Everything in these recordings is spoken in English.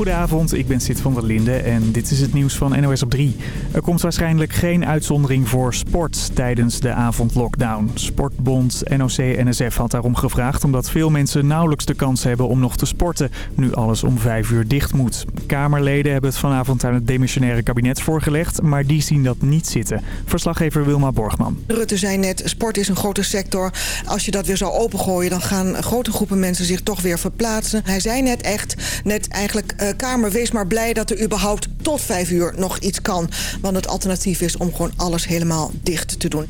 Goedenavond, ik ben Sid van der Linde en dit is het nieuws van NOS op 3. Er komt waarschijnlijk geen uitzondering voor sport tijdens de avondlockdown. Sportbond NOC-NSF had daarom gevraagd omdat veel mensen nauwelijks de kans hebben om nog te sporten, nu alles om 5 uur dicht moet. Kamerleden hebben het vanavond aan het demissionaire kabinet voorgelegd, maar die zien dat niet zitten. Verslaggever Wilma Borgman. Rutte zei net, sport is een grote sector. Als je dat weer zou opengooien, dan gaan grote groepen mensen zich toch weer verplaatsen. Hij zei net echt, net eigenlijk, uh, Kamer, wees maar blij dat er überhaupt tot vijf uur nog iets kan. Want het alternatief is om gewoon alles helemaal dicht te doen.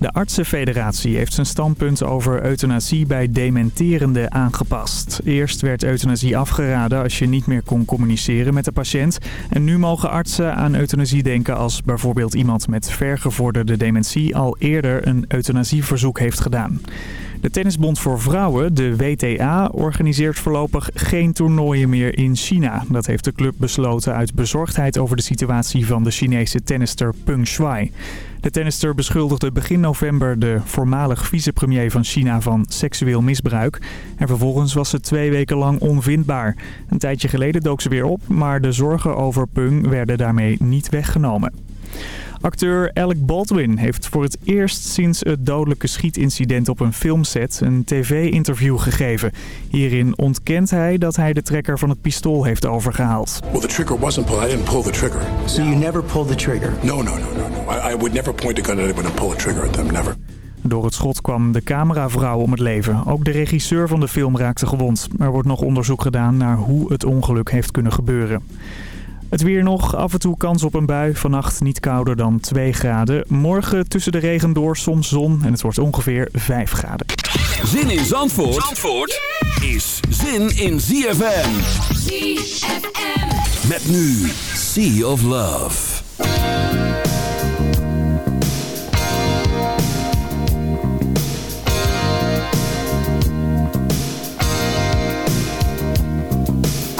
De artsenfederatie heeft zijn standpunt over euthanasie bij dementerende aangepast. Eerst werd euthanasie afgeraden als je niet meer kon communiceren met de patiënt. En nu mogen artsen aan euthanasie denken als bijvoorbeeld iemand met vergevorderde dementie al eerder een euthanasieverzoek heeft gedaan. De Tennisbond voor Vrouwen, de WTA, organiseert voorlopig geen toernooien meer in China. Dat heeft de club besloten uit bezorgdheid over de situatie van de Chinese tennister Peng Shuai. De tennister beschuldigde begin november de voormalig vicepremier van China van seksueel misbruik. En vervolgens was ze twee weken lang onvindbaar. Een tijdje geleden dook ze weer op, maar de zorgen over Peng werden daarmee niet weggenomen. Acteur Alec Baldwin heeft voor het eerst sinds het dodelijke schietincident op een filmset een tv-interview gegeven. Hierin ontkent hij dat hij de trekker van het pistool heeft overgehaald. Well, the trigger wasn't pulled. I didn't pull the trigger. So you never pulled the trigger? No, no, no, no, no. I, I would never point a gun at anyone and pull a trigger at them. Never. Door het schot kwam de cameravrouw om het leven. Ook de regisseur van de film raakte gewond. Er wordt nog onderzoek gedaan naar hoe het ongeluk heeft kunnen gebeuren. Het weer nog, af en toe kans op een bui. Vannacht niet kouder dan 2 graden. Morgen tussen de regen door soms zon en het wordt ongeveer 5 graden. Zin in Zandvoort, Zandvoort is zin in ZFM. ZFM. Met nu Sea of Love.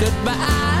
goodbye.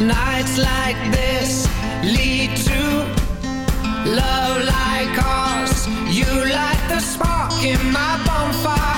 Nights like this lead to love like ours. You light the spark in my bonfire.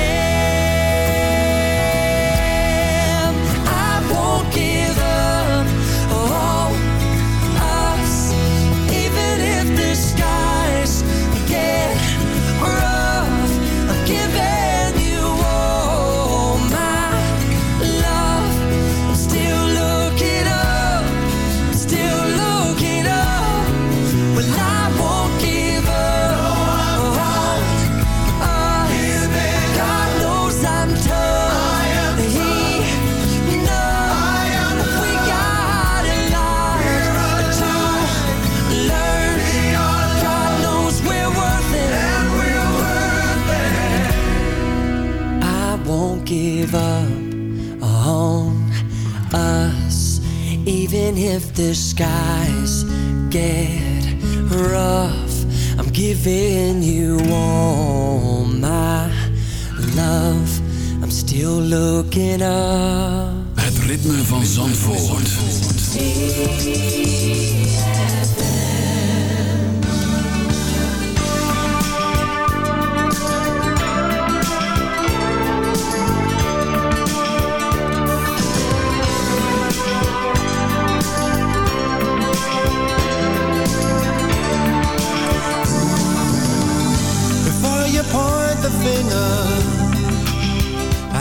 if the skies get rough, I'm giving you all my love. I'm still looking up. Het ritme van Zandvoort. Zandvoort.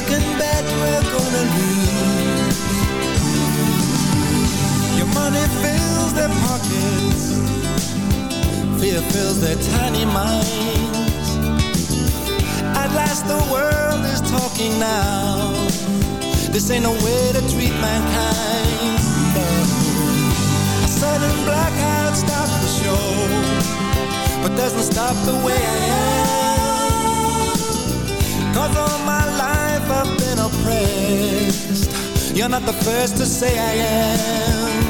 you can bet we're gonna lose. Your money fills their pockets. Fear fills their tiny minds. At last the world is talking now. This ain't no way to treat mankind. A sudden blackout stops the show But doesn't stop the way I am. Cause all my life I've been oppressed. You're not the first to say I am.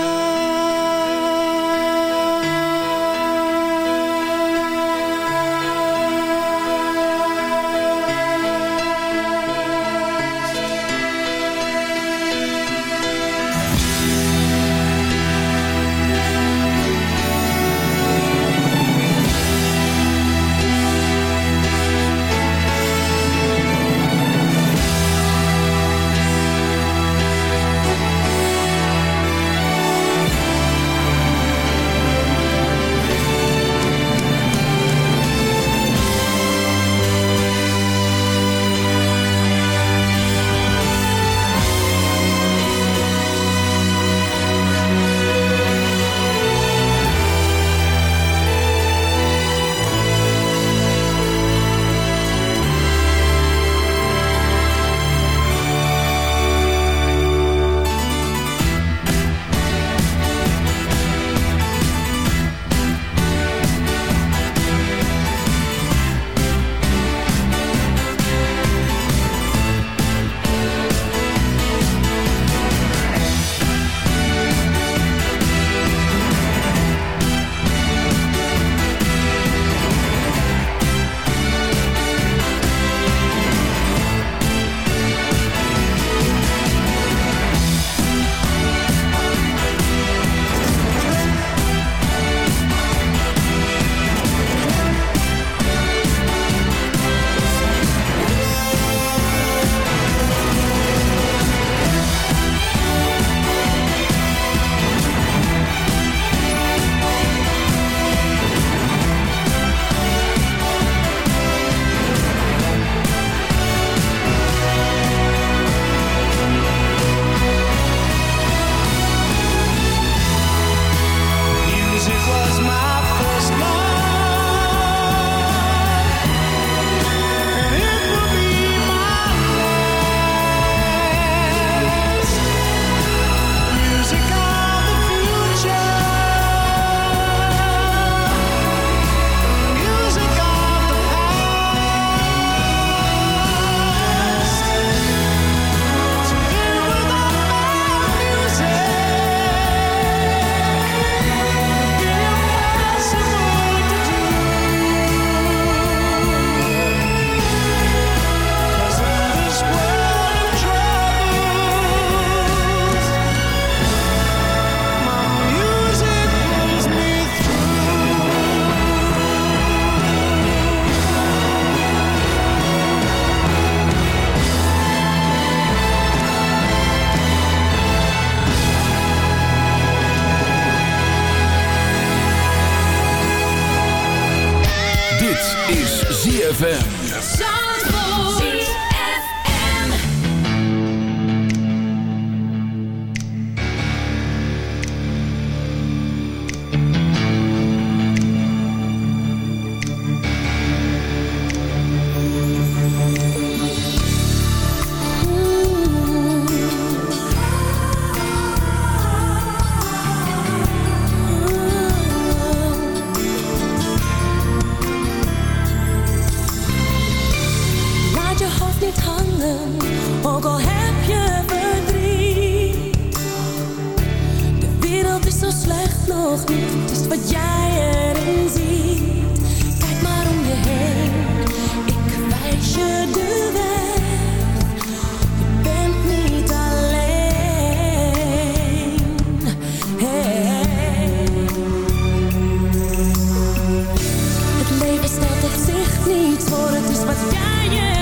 Спасение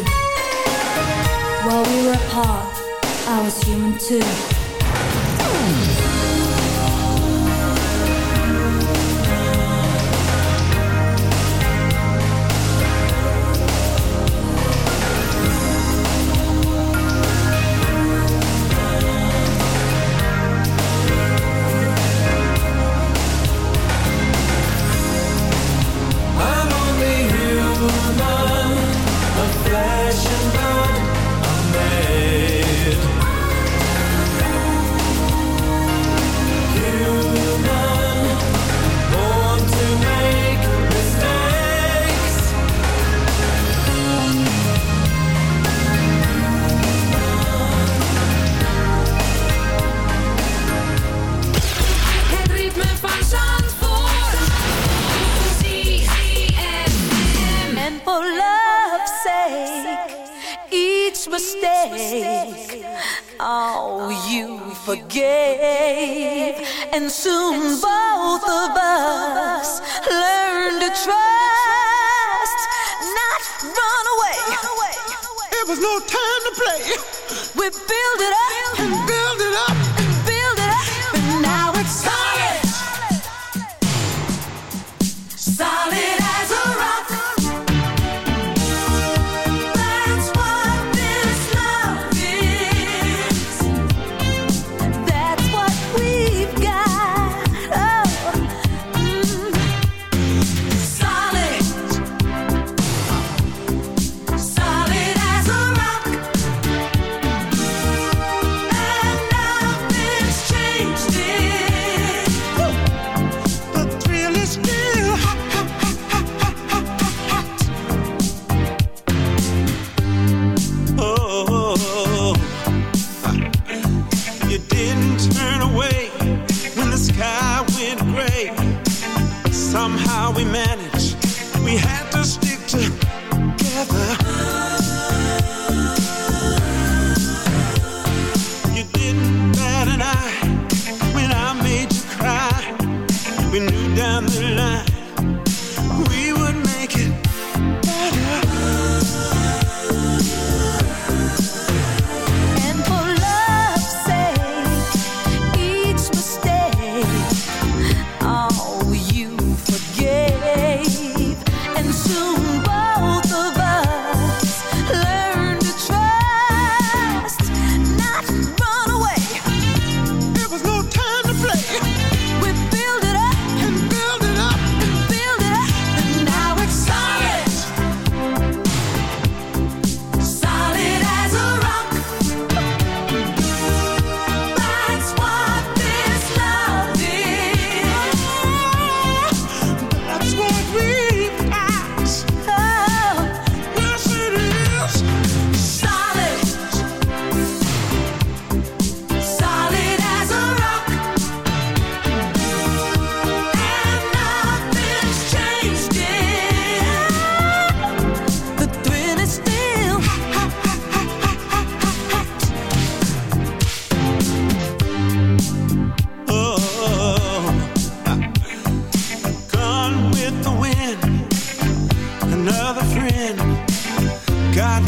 While we were apart, I was human too.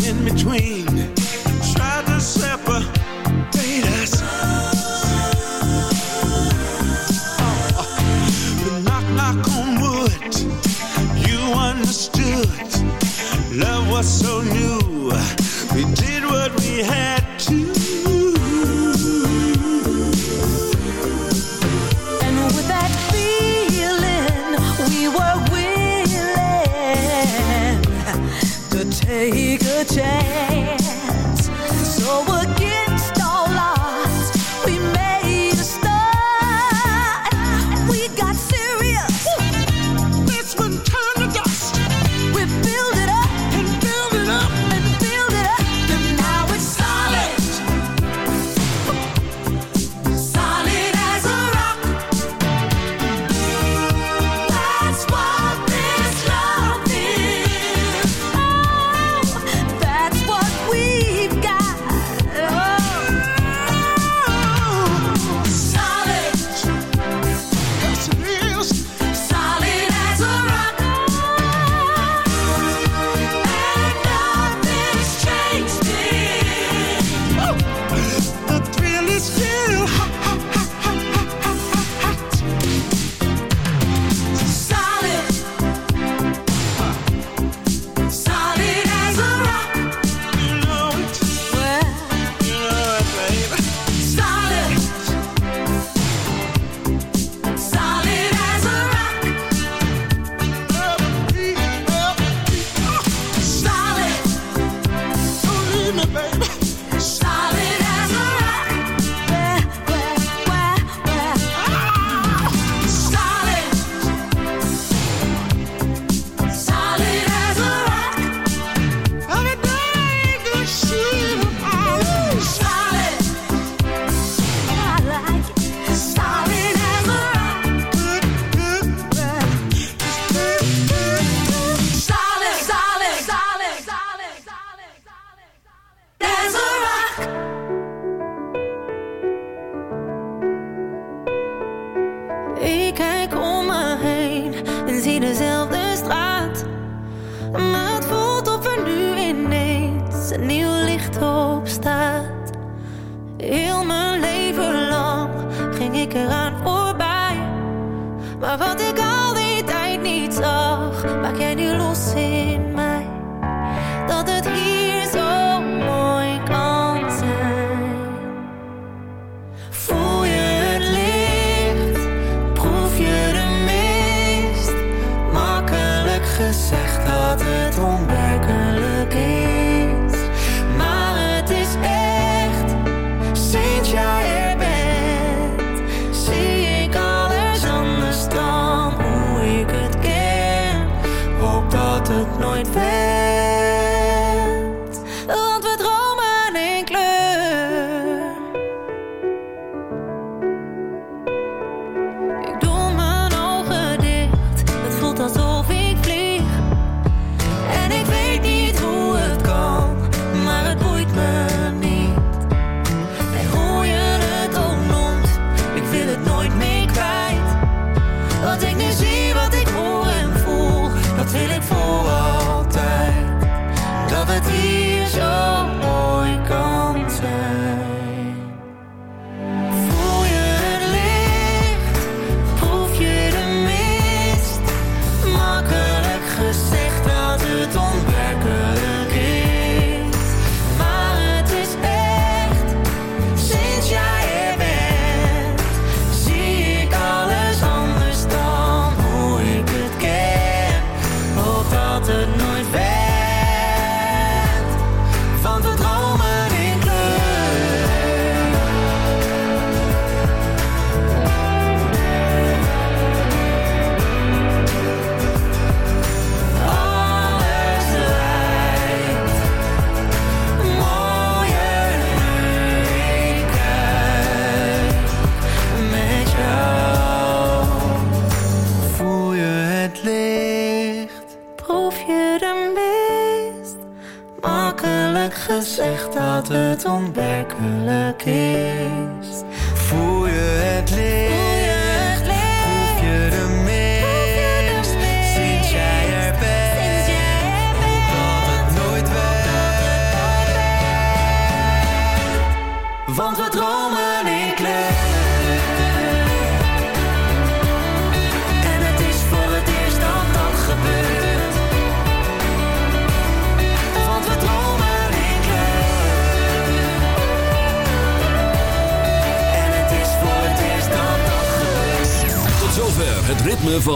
in between tried to separate us. But knock, knock on wood, you understood. Love was so new.